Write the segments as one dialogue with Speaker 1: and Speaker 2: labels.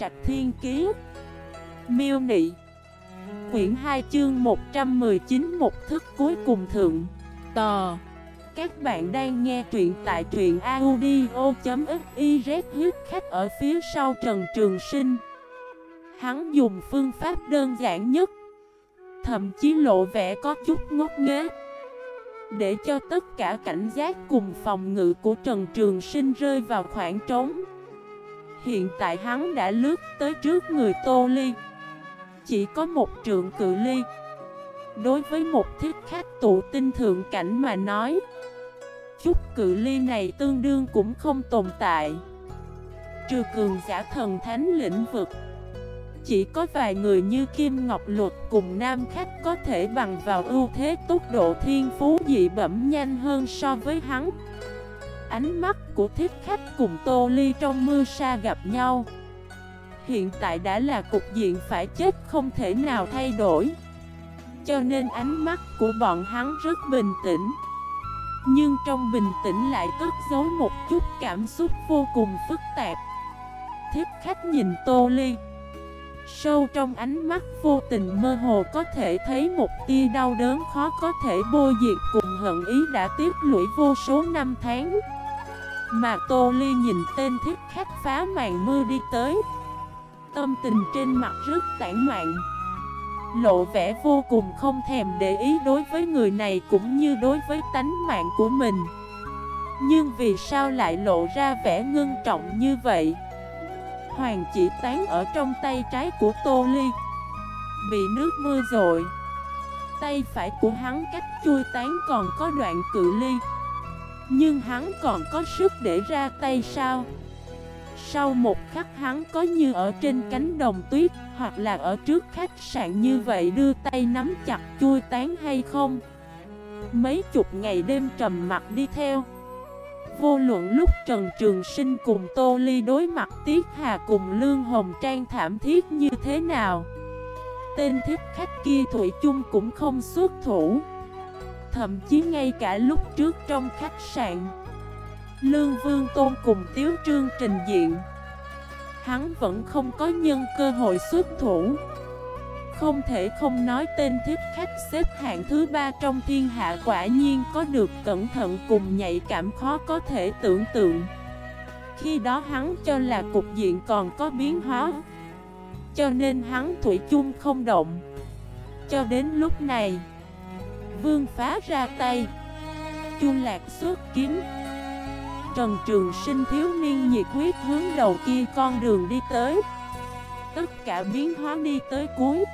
Speaker 1: Trạch Thiên Kiế Miêu Nị. Quyển 2 chương 119 Một thức cuối cùng thượng. Tò. Các bạn đang nghe truyện tại truyện audio.xyz huyết khách ở phía sau Trần Trường Sinh. Hắn dùng phương pháp đơn giản nhất. Thậm chí lộ vẻ có chút ngốc nghếch. Để cho tất cả cảnh giác cùng phòng ngự của Trần Trường Sinh rơi vào khoảng trống. Hiện tại hắn đã lướt tới trước người Tô Ly. Chỉ có một trượng cự ly. Đối với một thiết khách tụ tinh thượng cảnh mà nói, Chút cự ly này tương đương cũng không tồn tại. Trừ cường giả thần thánh lĩnh vực, chỉ có vài người như Kim Ngọc Luật cùng Nam Khách có thể bằng vào ưu thế tốc độ thiên phú dị bẩm nhanh hơn so với hắn. Ánh mắt của thiết khách cùng Tô Ly trong mưa sa gặp nhau. Hiện tại đã là cục diện phải chết không thể nào thay đổi. Cho nên ánh mắt của bọn hắn rất bình tĩnh. Nhưng trong bình tĩnh lại cất giấu một chút cảm xúc vô cùng phức tạp. Thiết khách nhìn Tô Ly. Sâu trong ánh mắt vô tình mơ hồ có thể thấy một tia đau đớn khó có thể bôi diệt cùng hận ý đã tiếp lũy vô số năm tháng. Mà Tô Ly nhìn tên thiết khách phá màn mưa đi tới. Tâm tình trên mặt rất tản mạn. Lộ vẻ vô cùng không thèm để ý đối với người này cũng như đối với tánh mạng của mình. Nhưng vì sao lại lộ ra vẻ ngưng trọng như vậy? Hoàng chỉ tán ở trong tay trái của Tô Ly. Bị nước mưa rồi Tay phải của hắn cách chui tán còn có đoạn cự ly. Nhưng hắn còn có sức để ra tay sao? Sau một khắc hắn có như ở trên cánh đồng tuyết, Hoặc là ở trước khách sạn như vậy đưa tay nắm chặt chui tán hay không? Mấy chục ngày đêm trầm mặt đi theo. Vô luận lúc Trần Trường Sinh cùng Tô Ly đối mặt Tiết Hà cùng Lương Hồng Trang thảm thiết như thế nào? Tên thiết khách kia Thủy chung cũng không xuất thủ. Thậm chí ngay cả lúc trước trong khách sạn. Lương Vương Tôn cùng Tiếu Trương trình diện. Hắn vẫn không có nhân cơ hội xuất thủ. Không thể không nói tên thiết khách xếp hạng thứ ba trong thiên hạ quả nhiên có được cẩn thận cùng nhạy cảm khó có thể tưởng tượng. Khi đó hắn cho là cục diện còn có biến hóa, Cho nên hắn thủy chung không động. Cho đến lúc này Vương phá ra tay Chu lạc xuất kiếm Trần Trường Sinh thiếu niên nhiệt huyết hướng đầu kia con đường đi tới Tất cả biến hóa đi tới cuối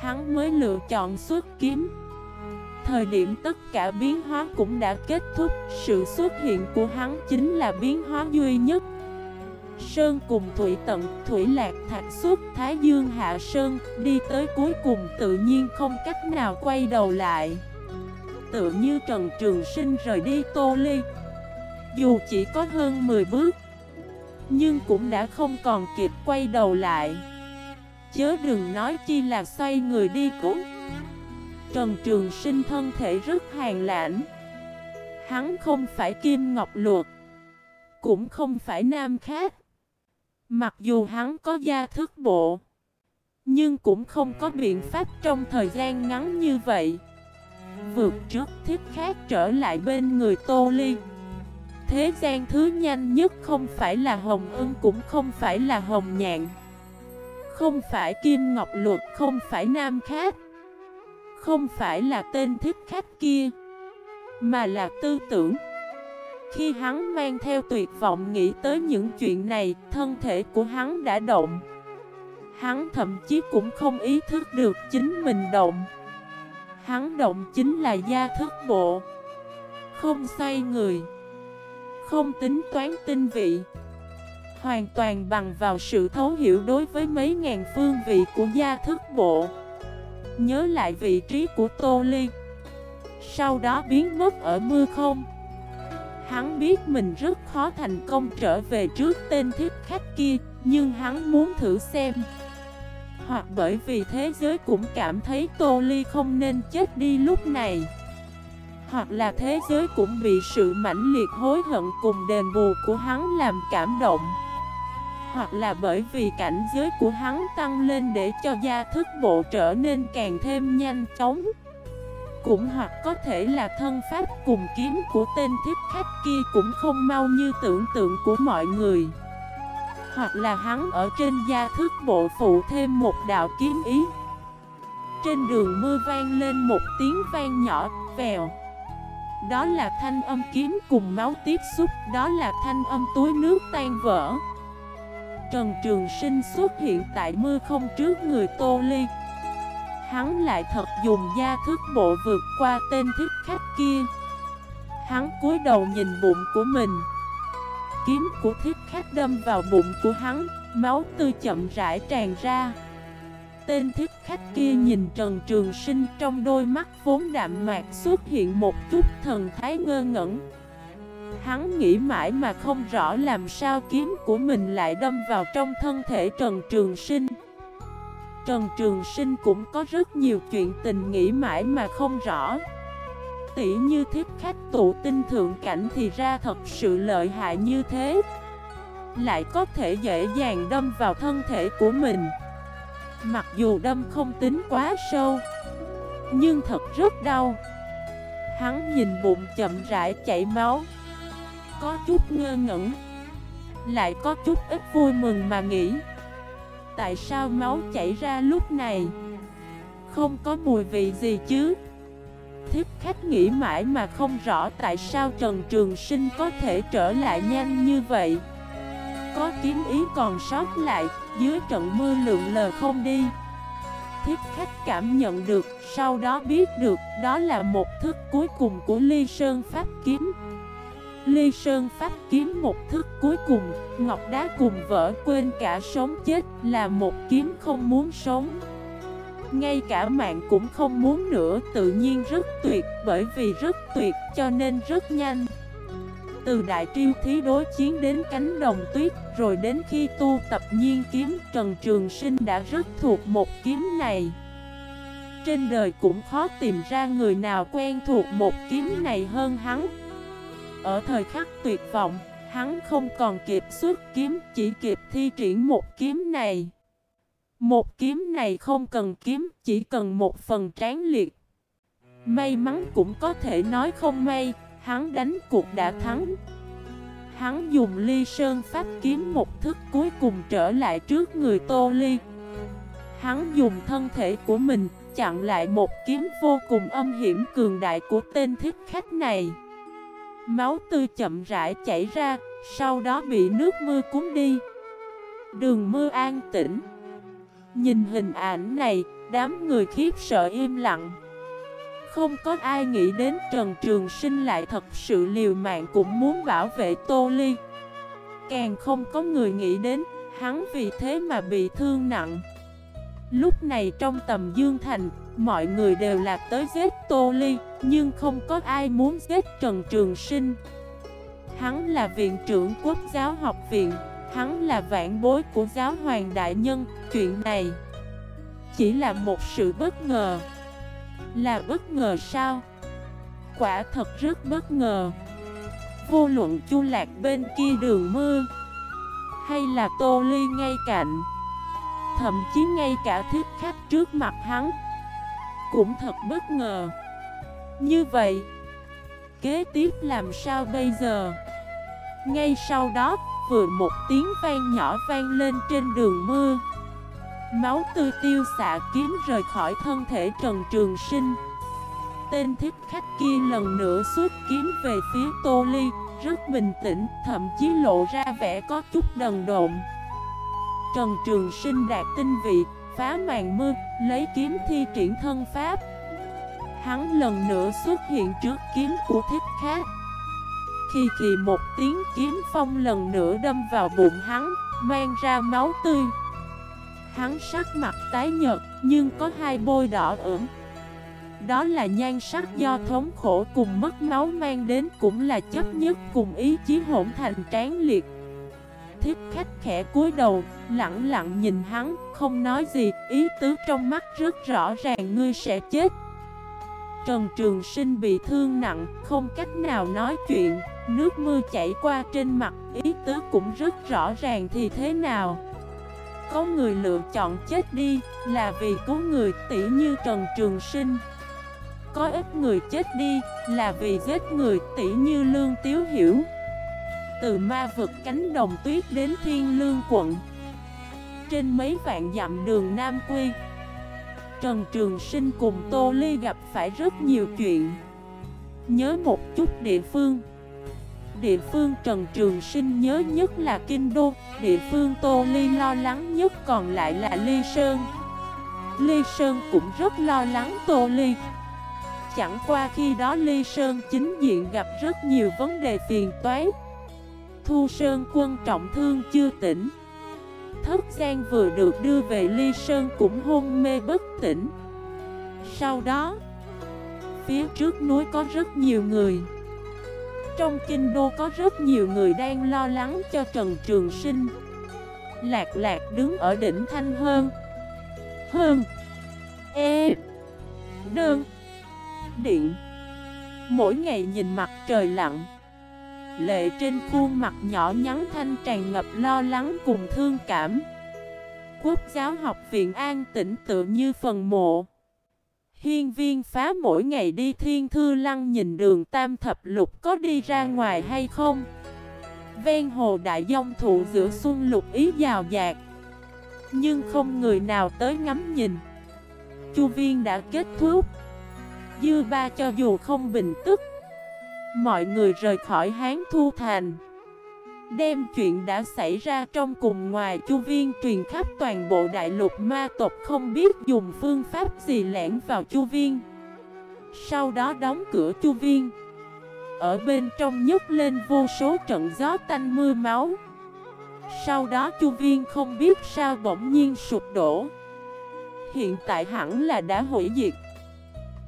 Speaker 1: hắn mới lựa chọn xuất kiếm. Thời điểm tất cả biến hóa cũng đã kết thúc, sự xuất hiện của hắn chính là biến hóa duy nhất. Sơn cùng Thủy Tận, Thủy Lạc Thạch suốt Thái Dương Hạ Sơn, đi tới cuối cùng tự nhiên không cách nào quay đầu lại. Tự như Trần Trường Sinh rời đi Tô Ly. Dù chỉ có hơn 10 bước, nhưng cũng đã không còn kịp quay đầu lại. Chớ đừng nói chi là xoay người đi cũng Trần Trường Sinh thân thể rất hàn lãnh Hắn không phải Kim Ngọc Luật Cũng không phải Nam Khác Mặc dù hắn có gia thức bộ Nhưng cũng không có biện pháp trong thời gian ngắn như vậy. Vượt trước thiết khác trở lại bên người Tô Ly. Thế gian thứ nhanh nhất không phải là Hồng Ưng cũng không phải là Hồng Nhạn. Không phải Kim Ngọc Luật, không phải Nam Khác. Không phải là tên thiết khách kia Mà là tư tưởng. Khi hắn mang theo tuyệt vọng nghĩ tới những chuyện này, Thân thể của hắn đã động. Hắn thậm chí cũng không ý thức được chính mình động. Hắn động chính là gia thức bộ. Không xoay người. Không tính toán tinh vị. Hoàn toàn bằng vào sự thấu hiểu đối với mấy ngàn phương vị của gia thức bộ. Nhớ lại vị trí của Tô Ly. Sau đó biến mất ở mưa không. Hắn biết mình rất khó thành công trở về trước tên thiết khách kia, Nhưng hắn muốn thử xem. Hoặc bởi vì thế giới cũng cảm thấy Tô Ly không nên chết đi lúc này. Hoặc là thế giới cũng bị sự mãnh liệt hối hận cùng đền bù của hắn làm cảm động. Hoặc là bởi vì cảnh giới của hắn tăng lên để cho gia thức bộ trở nên càng thêm nhanh chóng. Cũng hoặc có thể là thân pháp cùng kiếm của tên thiết khách kia cũng không mau như tưởng tượng của mọi người. Hoặc là hắn ở trên gia thức bộ phụ thêm một đạo kiếm ý. Trên đường mưa vang lên một tiếng vang nhỏ, vèo. Đó là thanh âm kiếm cùng máu tiếp xúc Đó là thanh âm túi nước tan vỡ. Trần Trường Sinh xuất hiện tại mưa không trước người Tô Ly. Hắn lại thật dùng gia thức bộ vượt qua tên thức khách kia. Hắn cúi đầu nhìn bụng của mình. Kiếm của thiết khách đâm vào bụng của hắn, Máu tươi chậm rãi tràn ra. Tên thiết khách kia nhìn Trần Trường Sinh trong đôi mắt vốn đạm mạc xuất hiện một chút thần thái ngơ ngẩn. Hắn nghĩ mãi mà không rõ làm sao kiếm của mình lại đâm vào trong thân thể Trần Trường Sinh. Trần Trường Sinh cũng có rất nhiều chuyện tình nghĩ mãi mà không rõ. Tỷ như thiếp khách tụ tinh thượng cảnh thì ra thật sự lợi hại như thế. Lại có thể dễ dàng đâm vào thân thể của mình. Mặc dù đâm không tính quá sâu, Nhưng thật rất đau. Hắn nhìn bụng chậm rãi chảy máu. Có chút ngơ ngẩn, Lại có chút ít vui mừng mà nghĩ. Tại sao máu chảy ra lúc này? Không có mùi vị gì chứ? Thiếp khách nghĩ mãi mà không rõ tại sao Trần Trường Sinh có thể trở lại nhanh như vậy. Có kiếm ý còn sót lại, Dưới trận mưa lượng lờ không đi. Thiếp khách cảm nhận được, Sau đó biết được, Đó là một thức cuối cùng của Ly Sơn Pháp Kiếm. Ly Sơn Pháp kiếm một thức cuối cùng, Ngọc Đá cùng vỡ quên cả sống chết là một kiếm không muốn sống. Ngay cả mạng cũng không muốn nữa, tự nhiên rất tuyệt, bởi vì rất tuyệt cho nên rất nhanh. Từ đại triêu thí đối chiến đến cánh đồng tuyết, rồi đến khi tu tập nhiên kiếm, Trần Trường Sinh đã rất thuộc một kiếm này. Trên đời cũng khó tìm ra người nào quen thuộc một kiếm này hơn hắn. Ở thời khắc tuyệt vọng, hắn không còn kịp xuất kiếm, chỉ kịp thi triển một kiếm này. Một kiếm này không cần kiếm, chỉ cần một phần tráng liệt. May mắn cũng có thể nói không may, hắn đánh cuộc đã thắng. Hắn dùng ly sơn phát kiếm một thức cuối cùng trở lại trước người Tô Ly. Hắn dùng thân thể của mình chặn lại một kiếm vô cùng âm hiểm cường đại của tên thiết khách này. Máu tươi chậm rãi chảy ra, sau đó bị nước mưa cuốn đi. Đường mưa an tĩnh. Nhìn hình ảnh này, đám người khiếp sợ im lặng. Không có ai nghĩ đến Trần Trường Sinh lại thật sự liều mạng cũng muốn bảo vệ Tô Ly. Càng không có người nghĩ đến, hắn vì thế mà bị thương nặng. Lúc này trong tầm Dương Thành, mọi người đều là tới giết Tô Ly, nhưng không có ai muốn giết Trần Trường Sinh. Hắn là viện trưởng quốc giáo học viện, hắn là vạn bối của giáo hoàng đại nhân, chuyện này chỉ là một sự bất ngờ. Là bất ngờ sao? Quả thật rất bất ngờ. Vô luận chu lạc bên kia đường mưa, hay là Tô Ly ngay cạnh Thậm chí ngay cả thiết khách trước mặt hắn cũng thật bất ngờ. Như vậy Kế tiếp làm sao bây giờ? Ngay sau đó Vừa một tiếng vang nhỏ vang lên trên đường mưa. Máu tươi tiêu xạ kiếm rời khỏi thân thể Trần Trường Sinh. Tên thiết khách kia lần nữa xuất kiếm về phía Tô Ly Rất bình tĩnh, thậm chí lộ ra vẻ có chút đần độn. Trần Trường Sinh đạt tinh vị, phá màn mưa, lấy kiếm thi triển thân pháp. Hắn lần nữa xuất hiện trước kiếm của thích khác. Khi kỳ một tiếng kiếm phong lần nữa đâm vào bụng hắn, mang ra máu tươi. Hắn sắc mặt tái nhợt, nhưng có hai bôi đỏ ửng. Đó là nhan sắc do thống khổ cùng mất máu mang đến cũng là chấp nhất cùng ý chí hỗn thành tráng liệt thiếp khách khẽ cúi đầu, lặng lặng nhìn hắn, không nói gì, ý tứ trong mắt rất rõ ràng ngươi sẽ chết. Trần Trường Sinh bị thương nặng, không cách nào nói chuyện Nước mưa chảy qua trên mặt, ý tứ cũng rất rõ ràng thì thế nào? Có người lựa chọn chết đi, là vì cứu người tỷ như Trần Trường Sinh. Có ít người chết đi, là vì giết người tỷ như Lương Tiếu Hiểu. Từ ma vực cánh đồng tuyết đến thiên lương quận. Trên mấy vạn dặm đường Nam Quy, Trần Trường Sinh cùng Tô Ly gặp phải rất nhiều chuyện. Nhớ một chút địa phương. Địa phương Trần Trường Sinh nhớ nhất là Kinh Đô, Địa phương Tô Ly lo lắng nhất còn lại là Ly Sơn. Ly Sơn cũng rất lo lắng Tô Ly. Chẳng qua khi đó Ly Sơn chính diện gặp rất nhiều vấn đề phiền toái. Thu Sơn quân trọng thương chưa tỉnh. Thất Giang vừa được đưa về Ly Sơn cũng hôn mê bất tỉnh. Sau đó, Phía trước núi có rất nhiều người. Trong kinh đô có rất nhiều người đang lo lắng cho Trần Trường Sinh. Lạc lạc đứng ở đỉnh Thanh Hơn. Hơn. E Đơn. Điện. Mỗi ngày nhìn mặt trời lặng Lệ trên khuôn mặt nhỏ nhắn thanh tràn ngập lo lắng cùng thương cảm. Quốc giáo học viện an tĩnh tự như phần mộ. Hiên viên phá mỗi ngày đi thiên thư lăng nhìn đường tam thập lục có đi ra ngoài hay không? Ven hồ đại dông thụ giữa xuân lục ý giàu dạt. Nhưng không người nào tới ngắm nhìn. Chu viên đã kết thúc. Dư ba cho dù không bình tức Mọi người rời khỏi Hán Thu Thành. Đem chuyện đã xảy ra trong cùng ngoài chu viên truyền khắp toàn bộ đại lục ma tộc không biết dùng phương pháp gì lẻn vào chu viên. Sau đó đóng cửa chu viên. Ở bên trong nhấc lên vô số trận gió tanh mưa máu. Sau đó chu viên không biết sao bỗng nhiên sụp đổ. Hiện tại hẳn là đã hủy diệt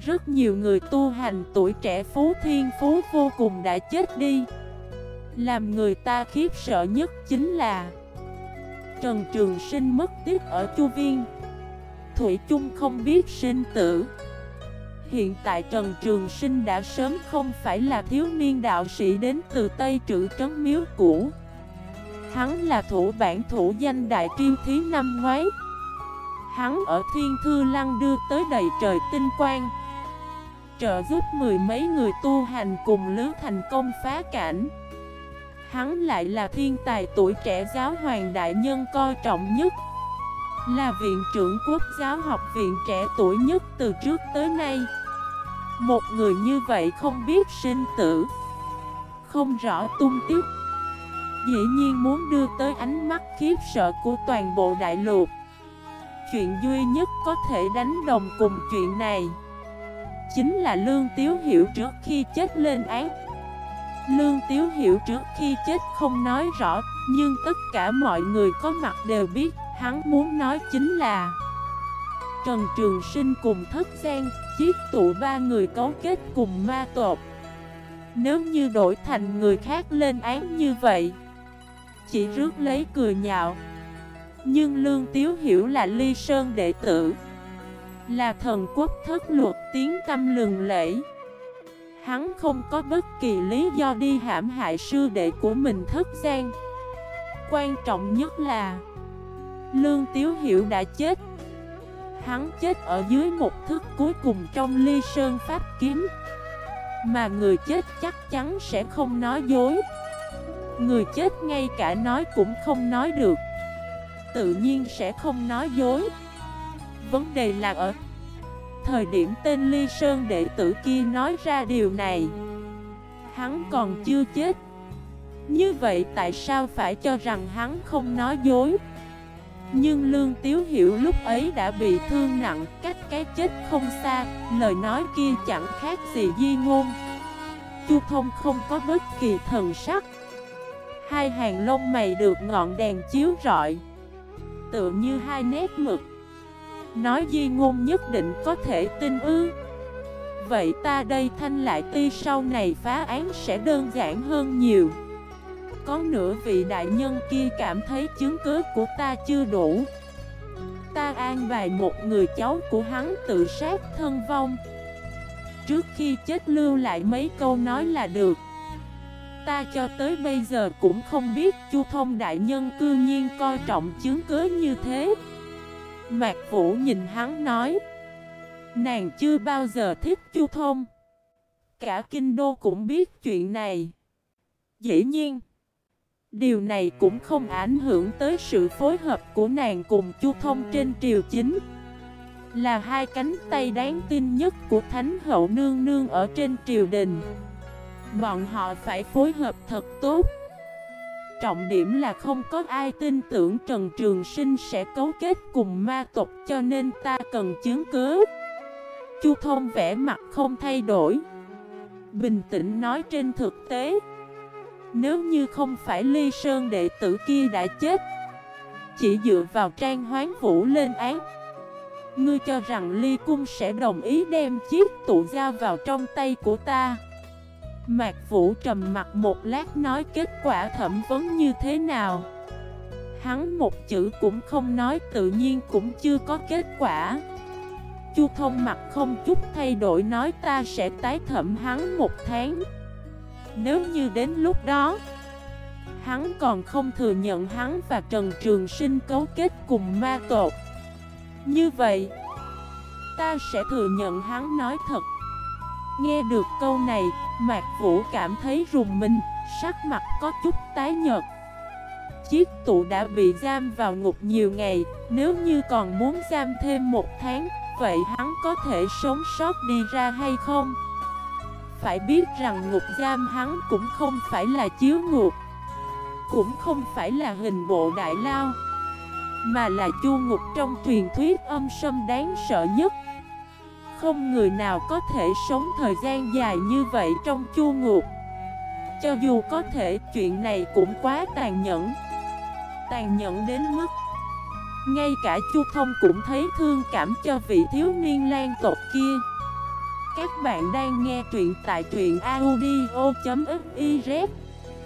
Speaker 1: rất nhiều người tu hành tuổi trẻ phú thiên phú vô cùng đã chết đi. Làm người ta khiếp sợ nhất chính là Trần Trường Sinh mất tiếc ở Chu Viên. Thủy chung không biết sinh tử. Hiện tại Trần Trường Sinh đã sớm không phải là thiếu niên đạo sĩ đến từ Tây Trữ Trấn Miếu Cũ. Hắn là thủ bản thủ danh đại triêu thí năm ngoái. Hắn ở Thiên Thư Lăng đưa tới đầy trời tinh quang trợ giúp mười mấy người tu hành cùng lứa thành công phá cảnh. Hắn lại là thiên tài tuổi trẻ giáo hoàng đại nhân coi trọng nhất, Là viện trưởng quốc giáo học viện trẻ tuổi nhất từ trước tới nay. Một người như vậy không biết sinh tử, Không rõ tung tích, Dĩ nhiên muốn đưa tới ánh mắt khiếp sợ của toàn bộ đại lục. Chuyện duy nhất có thể đánh đồng cùng chuyện này. Chính là Lương Tiếu Hiểu trước khi chết lên án. Lương Tiếu Hiểu trước khi chết không nói rõ, Nhưng tất cả mọi người có mặt đều biết, Hắn muốn nói chính là Trần Trường Sinh cùng Thất Giang, Chiếc tụ ba người cấu kết cùng ma tột Nếu như đổi thành người khác lên án như vậy, Chỉ rước lấy cười nhạo. Nhưng Lương Tiếu Hiểu là ly sơn đệ tử là thần quốc thất luật tiếng tâm lừng lẫy. Hắn không có bất kỳ lý do đi hãm hại sư đệ của mình thất gian. Quan trọng nhất là, Lương Tiếu Hiểu đã chết. Hắn chết ở dưới một thức cuối cùng trong ly sơn pháp kiếm. Mà người chết chắc chắn sẽ không nói dối. Người chết ngay cả nói cũng không nói được. Tự nhiên sẽ không nói dối. Vấn đề là ở Thời điểm tên Ly Sơn đệ tử kia nói ra điều này, Hắn còn chưa chết. Như vậy tại sao phải cho rằng hắn không nói dối? Nhưng Lương Tiếu Hiểu lúc ấy đã bị thương nặng, Cách cái chết không xa, Lời nói kia chẳng khác gì di ngôn. Chu thông không có bất kỳ thần sắc. Hai hàng lông mày được ngọn đèn chiếu rọi, Tựa như hai nét mực. Nói di ngôn nhất định có thể tin ư. Vậy ta đây thanh lại ti sau này phá án sẽ đơn giản hơn nhiều. Có nửa vị đại nhân kia cảm thấy chứng cứ của ta chưa đủ. Ta an bài một người cháu của hắn tự sát thân vong. Trước khi chết lưu lại mấy câu nói là được. Ta cho tới bây giờ cũng không biết Chu Thông Đại Nhân cư nhiên coi trọng chứng cứ như thế. Mạc Vũ nhìn hắn nói, Nàng chưa bao giờ thích Chu Thông. Cả Kinh Đô cũng biết chuyện này. Dĩ nhiên, Điều này cũng không ảnh hưởng tới sự phối hợp của nàng cùng Chu Thông trên triều chính. Là hai cánh tay đáng tin nhất của Thánh Hậu Nương Nương ở trên triều đình. Bọn họ phải phối hợp thật tốt. Trọng điểm là không có ai tin tưởng Trần Trường Sinh sẽ cấu kết cùng ma tộc, cho nên ta cần chứng cứ. Chu Thông vẽ mặt không thay đổi. Bình tĩnh nói trên thực tế, Nếu như không phải Ly Sơn đệ tử kia đã chết, Chỉ dựa vào trang hoán vũ lên án, Ngươi cho rằng Ly Cung sẽ đồng ý đem chiếc tụ giao vào trong tay của ta? Mạc Vũ trầm mặt một lát nói kết quả thẩm vấn như thế nào? Hắn một chữ cũng không nói, tự nhiên cũng chưa có kết quả. Chu thông mặt không chút thay đổi nói ta sẽ tái thẩm hắn một tháng. Nếu như đến lúc đó, Hắn còn không thừa nhận hắn và Trần Trường Sinh cấu kết cùng ma tột Như vậy, Ta sẽ thừa nhận hắn nói thật. Nghe được câu này, Mạc Vũ cảm thấy rùng mình, sắc mặt có chút tái nhợt. Chiếc tụ đã bị giam vào ngục nhiều ngày, nếu như còn muốn giam thêm một tháng, vậy hắn có thể sống sót đi ra hay không? Phải biết rằng ngục giam hắn cũng không phải là chiếu ngục, cũng không phải là hình bộ đại lao, mà là chu ngục trong truyền thuyết âm sâm đáng sợ nhất. Không người nào có thể sống thời gian dài như vậy trong chu ngục. Cho dù có thể, chuyện này cũng quá tàn nhẫn. Tàn nhẫn đến mức Ngay cả Chu Thông cũng thấy thương cảm cho vị thiếu niên lan tộc kia. Các bạn đang nghe truyện tại truyện audio.fif